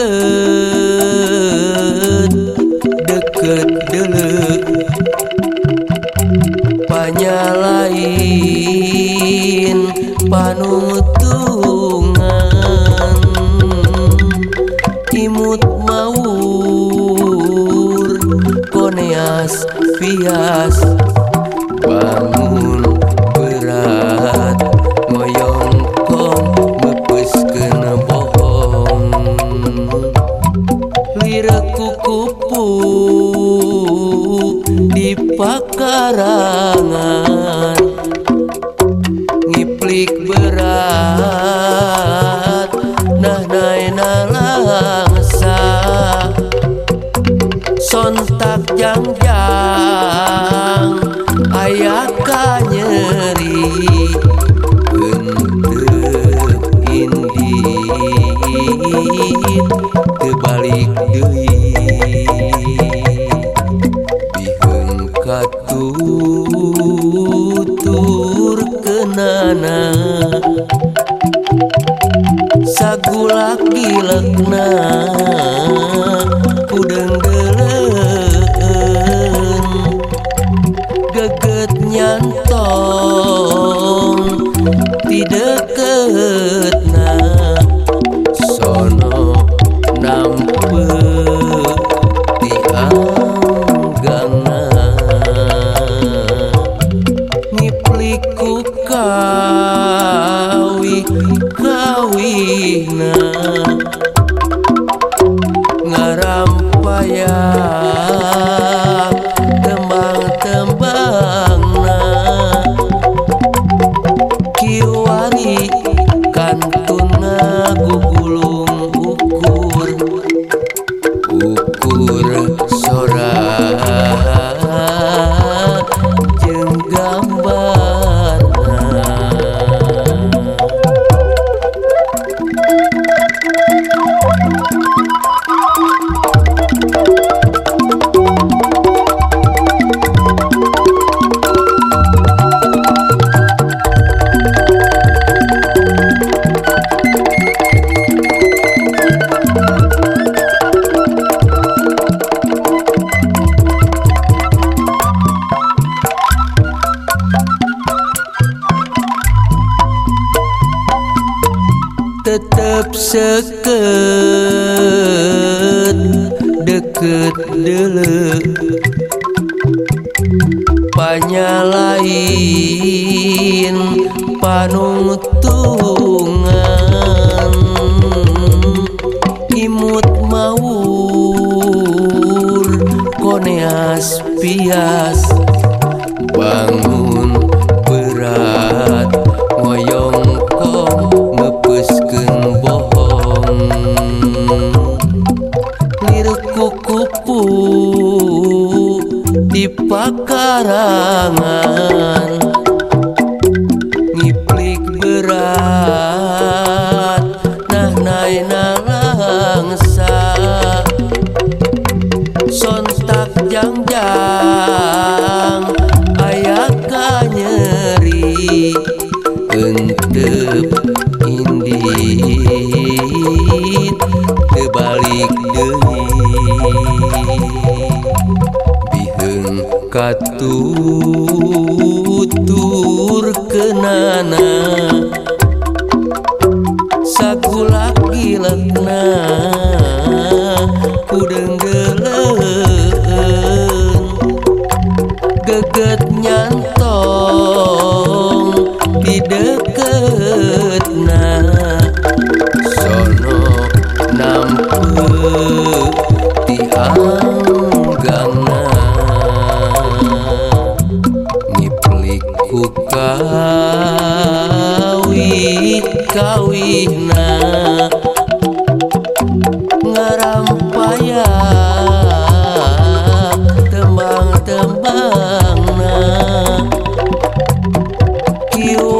deket deket dele panyalain panutungan imut pakarangan ngiplik berat. Nah naina langsa sontak jangjang. Ayaka nyeri untuk indi. Terbalik duit. mana sagulak dilekna Kawi, Kawi nawi tetap seket deket dele panyalain panungtungan imut maur koneas pias. Bangun nirkukupu di pakarangan. Ngiplik berat. biheng katutur kenana. Saku lagi lengkap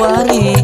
怀里。